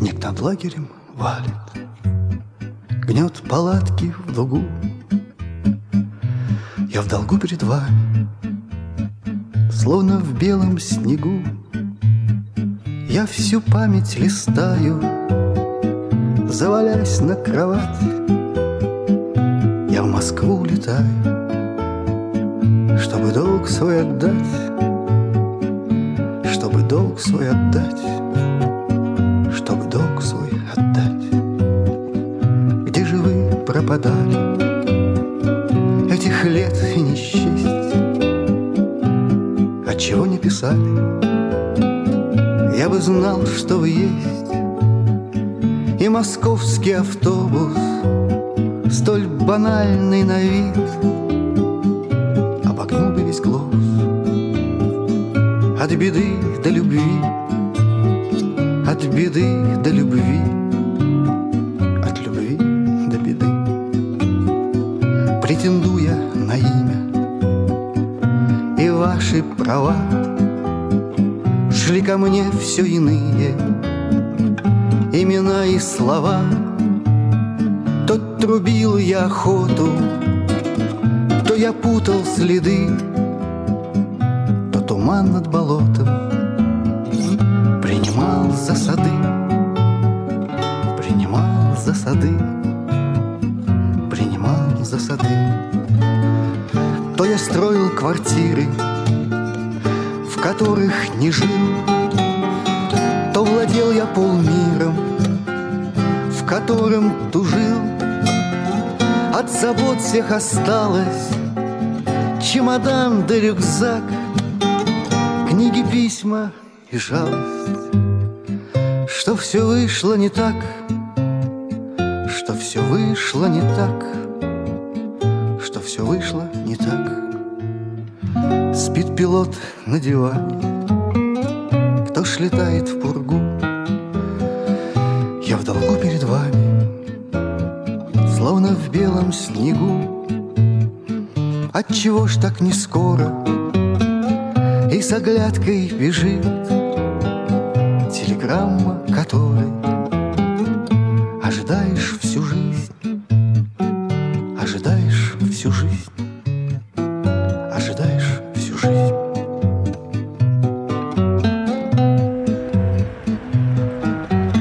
Снег над лагерем валит, Гнет палатки в дугу. Я в долгу перед вами, Словно в белом снегу. Я всю память листаю, Завалясь на кровать. Я в Москву улетаю, Чтобы долг свой отдать, Чтобы долг свой отдать, пропадали? Этих лет и не счесть. Отчего не писали? Я бы знал, что вы есть И московский автобус Столь банальный на вид Обогнул бы весь глобус От беды до любви От беды до любви права Шли ко мне все иные Имена и слова. То трубил я охоту То я путал следы То туман над болотом Принимал за сады Принимал за сады Принимал за сады. То я строил квартиры в которых не жил, то владел я полмиром, в котором тужил. От забот всех осталось чемодан да рюкзак, книги, письма и жалость, что все вышло не так, что все вышло не так, что все вышло не так. Спит пилот на диване. Кто ж летает в пургу? Я в долгу перед вами Словно в белом снегу. Отчего ж так не скоро И с оглядкой бежит Телеграмма, которой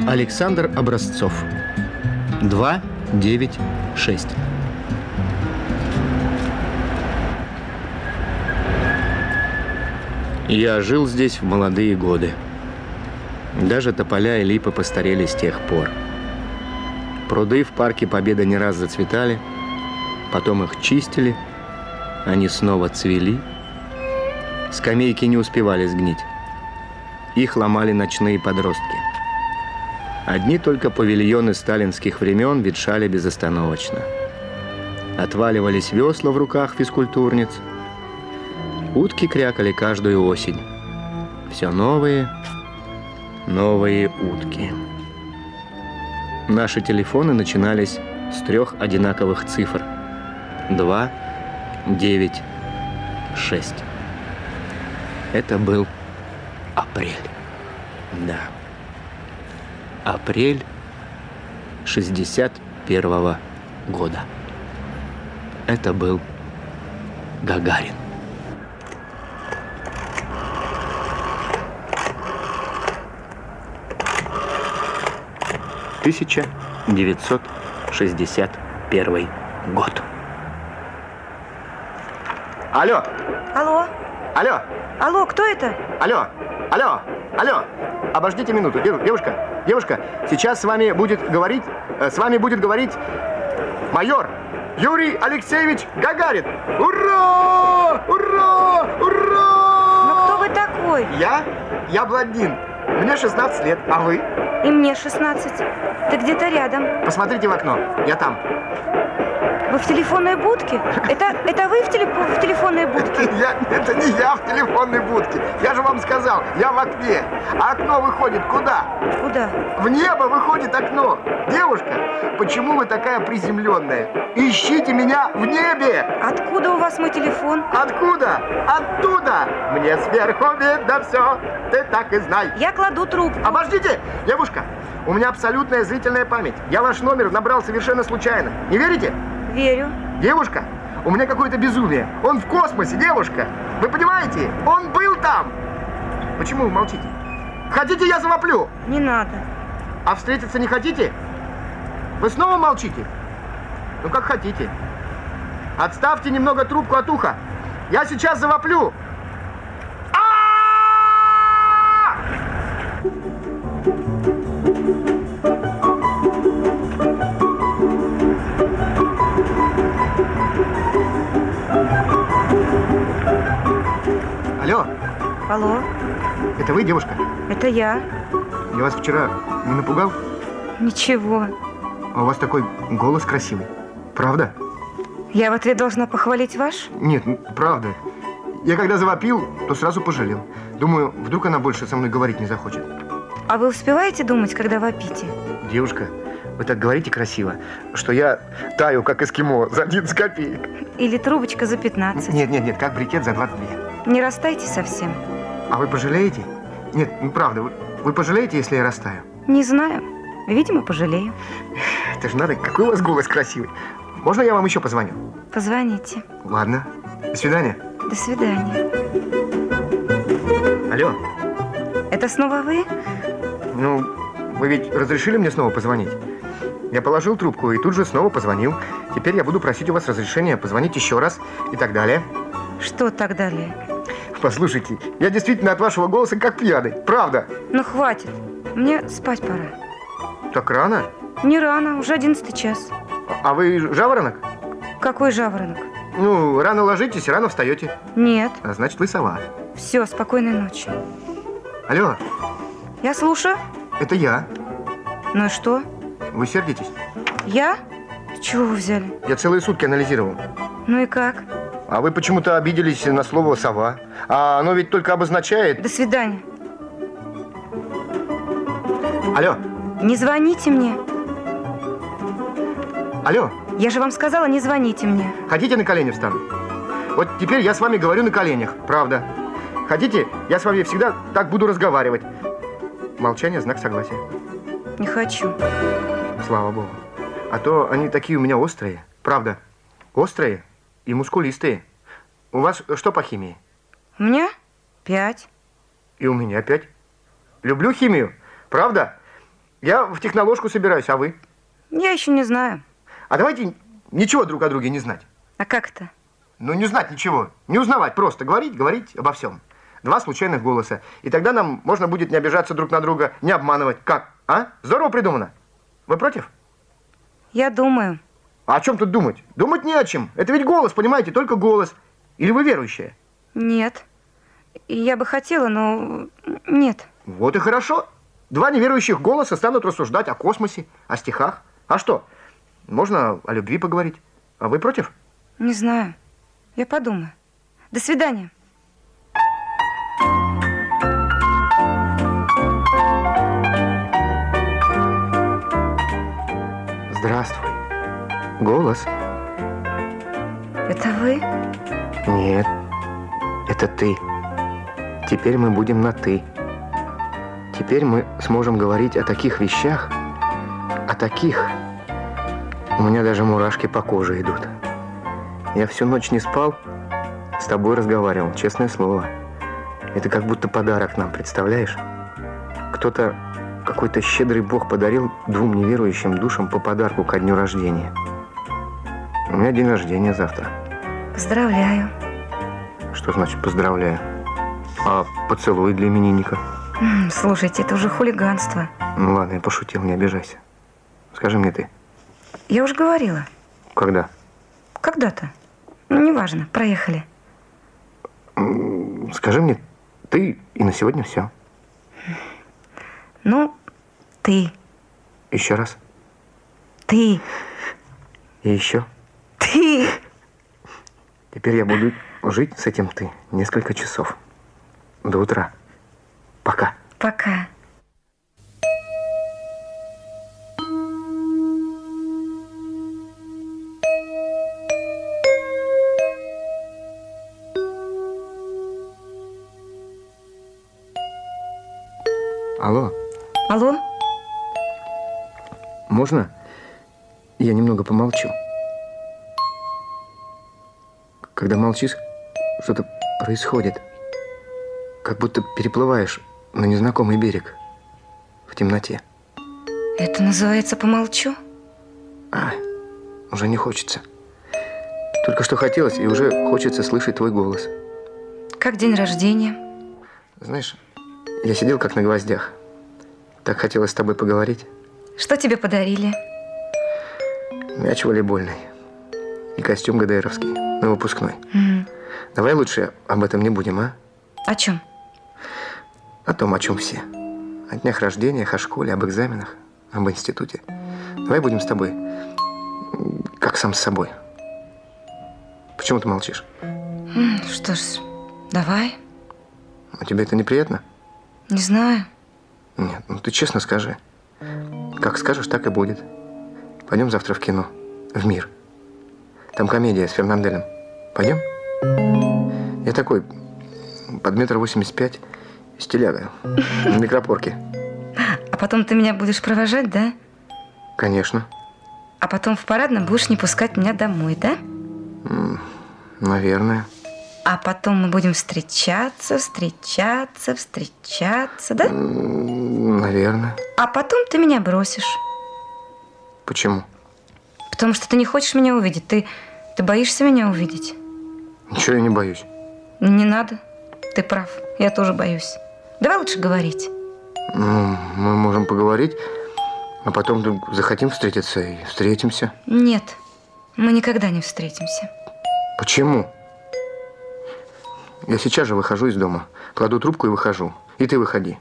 Александр Образцов. 2, 9, 6. Я жил здесь в молодые годы. Даже тополя и липы постарели с тех пор. Пруды в парке Победа не раз зацветали, потом их чистили, они снова цвели. Скамейки не успевали сгнить. Их ломали ночные подростки. Одни только павильоны сталинских времен ветшали безостановочно. Отваливались весла в руках физкультурниц. Утки крякали каждую осень. Все новые, новые утки. Наши телефоны начинались с трех одинаковых цифр. Два, девять, шесть. Это был апрель. Да. Апрель 61 года. Это был Гагарин. Тысяча девятьсот шестьдесят первый год. Алло, Алло? алло, Алло, кто это? алло, алло, алло. Обождите минуту, Дев- девушка, девушка. Сейчас с вами будет говорить, э, с вами будет говорить майор Юрий Алексеевич Гагарин. Ура! Ура! Ура! Ну кто вы такой? Я? Я блондин. Мне 16 лет, а вы? И мне 16. Ты где-то рядом. Посмотрите в окно. Я там. Вы в телефонной будке? Это, это вы в, телеф... в телефонной будке? Я, это не я в телефонной будке. Я же вам сказал, я в окне. А окно выходит куда? Куда? В небо выходит окно. Девушка, почему вы такая приземленная? Ищите меня в небе. Откуда у вас мой телефон? Откуда? Оттуда. Мне сверху видно все. Ты так и знай. Я кладу трубку. Обождите, девушка. У меня абсолютная зрительная память. Я ваш номер набрал совершенно случайно. Не верите? Верю. Девушка, у меня какое-то безумие. Он в космосе, девушка. Вы понимаете? Он был там. Почему вы молчите? Хотите, я завоплю? Не надо. А встретиться не хотите? Вы снова молчите? Ну, как хотите. Отставьте немного трубку от уха. Я сейчас завоплю. Алло, Алло, это вы, девушка? это я. Я вас вчера не напугал? Ничего. А у вас такой голос красивый. Правда? Я в ответ должна похвалить ваш? Нет, правда. Я когда завопил, то сразу пожалел. Думаю, вдруг она больше со мной говорить не захочет. А вы успеваете думать, когда вопите? Девушка, вы так говорите красиво, что я таю, как эскимо, за 11 копеек. Или трубочка за 15? Нет, нет, нет, как брикет за 22. Не растайте совсем. А вы пожалеете? Нет, ну правда, вы, вы пожалеете, если я растаю? Не знаю. Видимо, пожалею. Это же надо, какой у вас голос красивый. Можно я вам еще позвоню? Позвоните. Ладно. До свидания. До свидания. Алло, Это снова вы? ну, вы ведь разрешили мне снова позвонить? Я положил трубку и тут же снова позвонил. Теперь я буду просить у вас разрешения позвонить еще раз и так далее. Что так далее? Послушайте, я действительно от вашего голоса как пьяный. Правда. Ну, хватит. Мне спать пора. Так рано? Не рано, уже одиннадцатый час. А вы жаворонок? Какой жаворонок? Ну, рано ложитесь, рано встаете. Нет. А значит, вы сова. Все, спокойной ночи. Алло, Я слушаю. это я. Ну и что? Вы сердитесь? Я? С чего вы взяли? Я целые сутки анализировал. Ну и как? А вы почему-то обиделись на слово «сова». А оно ведь только обозначает... До свидания. Алло, Не звоните мне. алло, Я же вам сказала, не звоните мне. хотите на колени встану? Вот теперь я с вами говорю на коленях, правда. Хотите, я с вами всегда так буду разговаривать. Молчание – знак согласия. Не хочу. Слава богу. А то они такие у меня острые. Правда. Острые и мускулистые. У вас что по химии? У меня пять. И у меня пять. Люблю химию. Правда? Я в техноложку собираюсь, а вы? Я еще не знаю. А давайте ничего друг о друге не знать. А как это? Ну, не знать ничего. Не узнавать, просто говорить, говорить обо всем. Два случайных голоса. И тогда нам можно будет не обижаться друг на друга, не обманывать. Как? А? Здорово придумано. Вы против? Я думаю. А о чем тут думать? Думать не о чем. Это ведь голос, понимаете, только голос. Или вы верующая? Нет. Я бы хотела, но нет. Вот и хорошо. Два неверующих голоса станут рассуждать о космосе, о стихах. А что? Можно о любви поговорить. А вы против? Не знаю. Я подумаю. До свидания. Голос? Это вы? Нет, это ты. Теперь мы будем на «ты». Теперь мы сможем говорить о таких вещах, о таких. У меня даже мурашки по коже идут. Я всю ночь не спал, с тобой разговаривал, честное слово. Это как будто подарок нам, представляешь? Кто-то, какой-то щедрый бог подарил двум неверующим душам по подарку ко дню рождения. У меня день рождения завтра. Поздравляю. Что значит поздравляю? А поцелуй для именинника? Слушайте, это уже хулиганство. Ну ладно, я пошутил, не обижайся. Скажи мне ты, Я уже говорила. когда? Когда-то. Ну, неважно. Проехали. Скажи мне ты, и на сегодня все. Ну, ты. Еще раз. Ты. И еще. Теперь я буду жить с этим ты несколько часов. До утра. Пока. Пока. Алло, Алло? можно я немного помолчу? Когда молчишь, что-то происходит. Как будто переплываешь на незнакомый берег в темноте. Это называется «помолчу»? А, уже не хочется. Только что хотелось, и уже хочется слышать твой голос. Как день рождения? Знаешь, я сидел как на гвоздях. Так хотелось с тобой поговорить. Что тебе подарили? Мяч волейбольный. И костюм ГДРовский на выпускной. М, Давай лучше об этом не будем, а? О чем? О том, о чем все. О днях рождения, о школе, об экзаменах, об институте. Давай будем с тобой как сам с собой. Почему ты молчишь? Что ж, давай. У тебя это неприятно? Не знаю. Нет, ну ты честно скажи. Как скажешь, так и будет. Пойдем завтра в кино. В мир. Там комедия с Фернанделем. Пойдем? Я такой, под метр восемьдесят пять, стиляга, на микропорке. А потом ты меня будешь провожать, да? Конечно, А потом в парадном будешь не пускать меня домой, да? наверное. А потом мы будем встречаться, встречаться, встречаться, да? Наверное. А потом ты меня бросишь. Почему? Потому что ты не хочешь меня увидеть. Ты, ты боишься меня увидеть. Ничего я не боюсь. Не надо. Ты прав. Я тоже боюсь. Давай лучше говорить. Ну, мы можем поговорить, а потом захотим встретиться и встретимся. Нет, мы никогда не встретимся. Почему? Я сейчас же выхожу из дома, кладу трубку и выхожу. И ты выходи.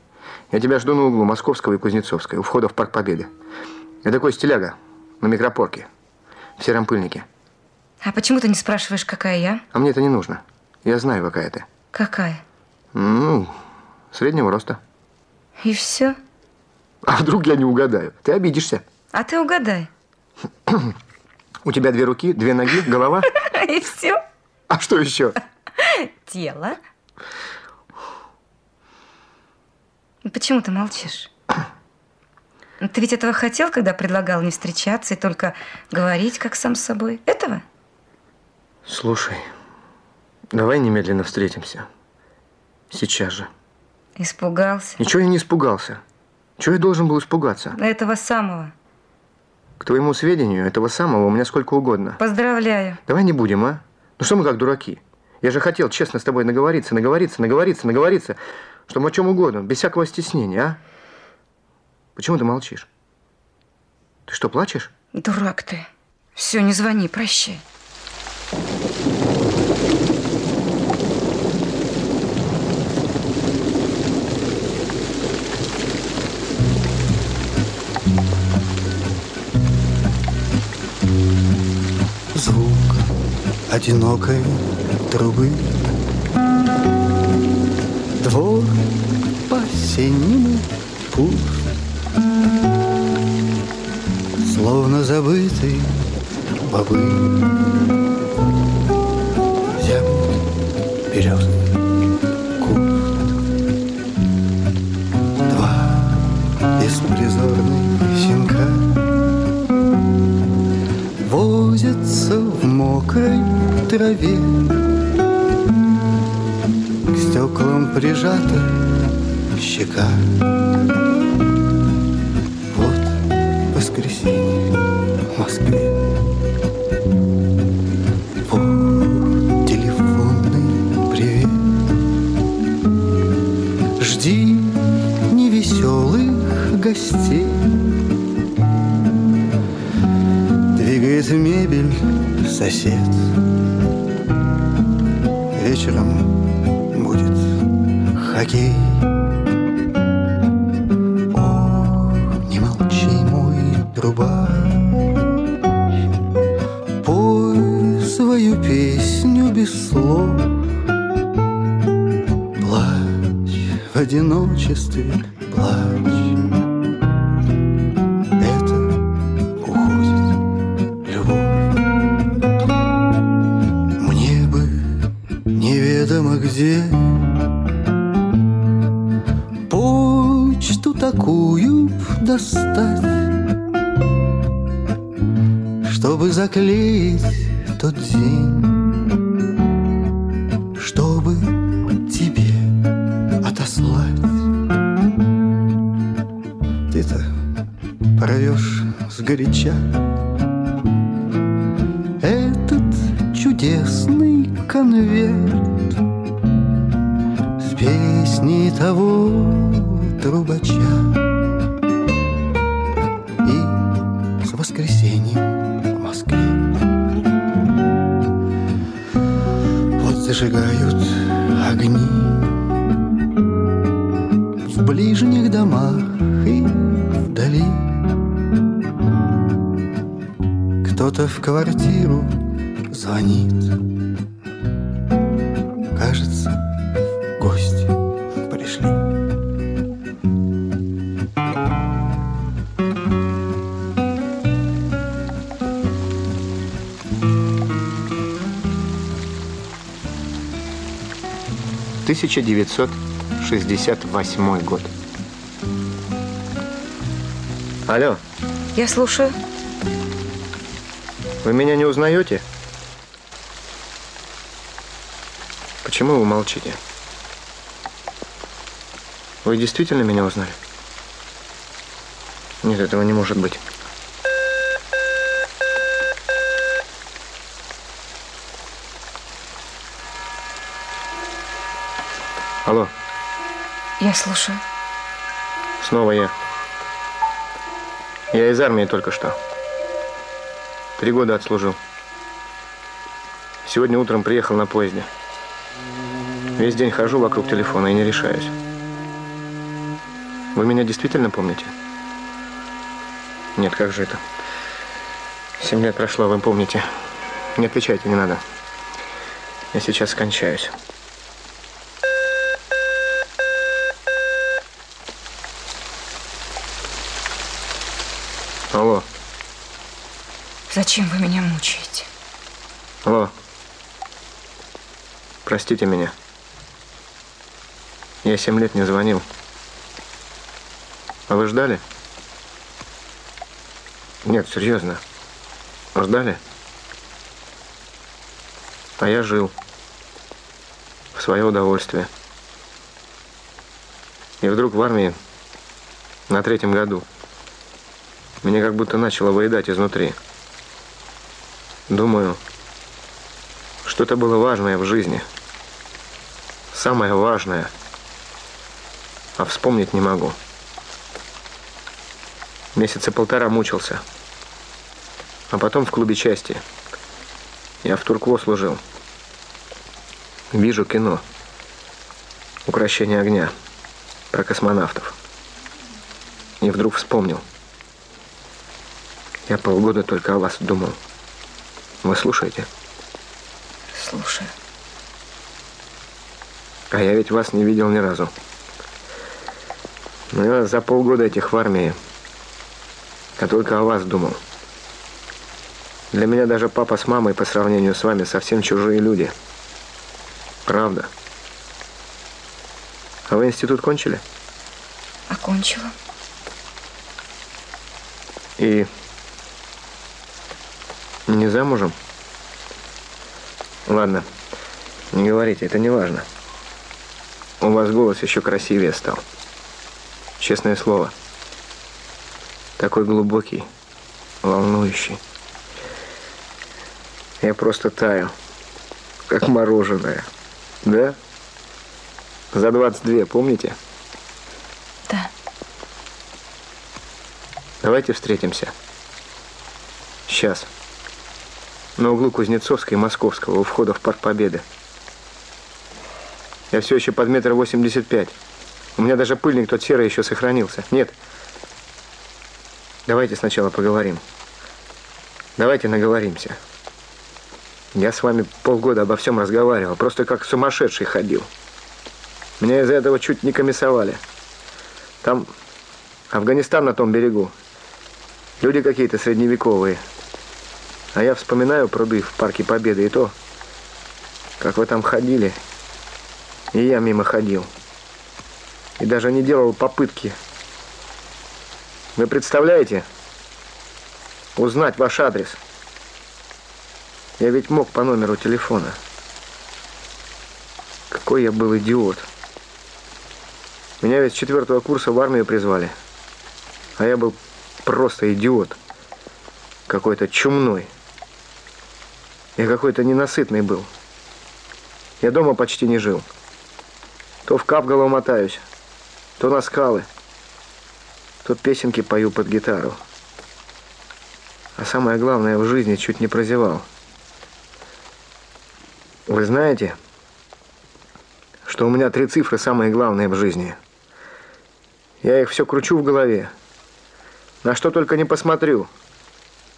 Я тебя жду на углу Московского и Кузнецовской, у входа в Парк Победы. Я такой стиляга, на микропорке, в сером пыльнике. А почему ты не спрашиваешь, какая я? А мне это не нужно. Я знаю, какая ты. Какая? Ну, среднего роста. И все. А вдруг я не угадаю? Ты обидишься. А ты угадай. У тебя две руки, две ноги, голова. И все. А что еще? Тело. Почему ты молчишь? Ты ведь этого хотел, когда предлагал не встречаться и только говорить, как сам с собой? Этого? Слушай, давай немедленно встретимся. Сейчас же. Испугался. Ничего я не испугался. Чего я должен был испугаться? Этого самого. К твоему сведению, этого самого у меня сколько угодно. Поздравляю. Давай не будем, а? Ну что мы как дураки? Я же хотел честно с тобой наговориться, наговориться, наговориться, наговориться, чтобы о чем угодно, без всякого стеснения, а? Почему ты молчишь? Ты что, плачешь? Дурак ты. Все, не звони, прощай. Одинокой трубы. Двор по-осеннему пуст Словно забытый бобы. Зябнет березный траве. К стеклам прижата щека. Вот воскресенье в Москве. Вот телефонный привет. Жди невеселых гостей. Двигает мебель сосед Заклеить тот день Чтобы тебе отослать. Ты-то порвешь сгоряча. Этот чудесный конверт С песней того трубача зажигают огни. В ближних домах и вдали. Кто-то в квартиру звонит. Кажется, 1968 год. Алло. Я слушаю. Вы меня не узнаете? Почему вы молчите? Вы действительно меня узнали? Нет, этого не может быть. Алло, Я слушаю. снова я. Я из армии только что. Три года отслужил. Сегодня утром приехал на поезде. Весь день хожу вокруг телефона и не решаюсь. Вы меня действительно помните? Нет, как же это? Семь лет прошло, вы помните. Не отвечайте, не надо. Я сейчас скончаюсь. Алло, Зачем вы меня мучаете? алло. Простите меня. Я семь лет не звонил. А вы ждали? Нет, серьезно. Ждали? А я жил. В свое удовольствие. И вдруг в армии на третьем году меня как будто начало выедать изнутри. Думаю, что-то было важное в жизни. Самое важное. А вспомнить не могу. Месяца полтора мучился. А потом в клубе части. Я в Туркво служил. Вижу кино. Укращение огня. Про космонавтов. И вдруг вспомнил. Я полгода только о вас думал. Вы слушаете? Слушаю. А я ведь вас не видел ни разу. Ну, я за полгода этих в армии я только о вас думал. Для меня даже папа с мамой по сравнению с вами совсем чужие люди. Правда. А вы институт кончили? Окончила. И не замужем? Ладно, не говорите, это не важно. У вас голос еще красивее стал. Честное слово. Такой глубокий, волнующий. Я просто таю, как мороженое. Да? За 22, помните? Да. Давайте встретимся. Сейчас. На углу Кузнецовской и Московского, у входа в Парк Победы. Я все еще под метр восемьдесят пять. У меня даже пыльник тот серый еще сохранился. Нет. Давайте сначала поговорим. Давайте наговоримся. Я с вами полгода обо всем разговаривал, просто как сумасшедший ходил. Меня из-за этого чуть не комиссовали. Там Афганистан на том берегу. Люди какие-то средневековые. А я вспоминаю пруды в Парке Победы и то, как вы там ходили. И я мимо ходил. И даже не делал попытки. Вы представляете? Узнать ваш адрес. Я ведь мог по номеру телефона. Какой я был идиот. Меня ведь с четвертого курса в армию призвали. А я был просто идиот. Какой-то чумной. Я какой-то ненасытный был. Я дома почти не жил. То в Капголо мотаюсь, то на скалы, то песенки пою под гитару. А самое главное, в жизни чуть не прозевал. Вы знаете, что у меня три цифры самые главные в жизни? Я их все кручу в голове. На что только не посмотрю –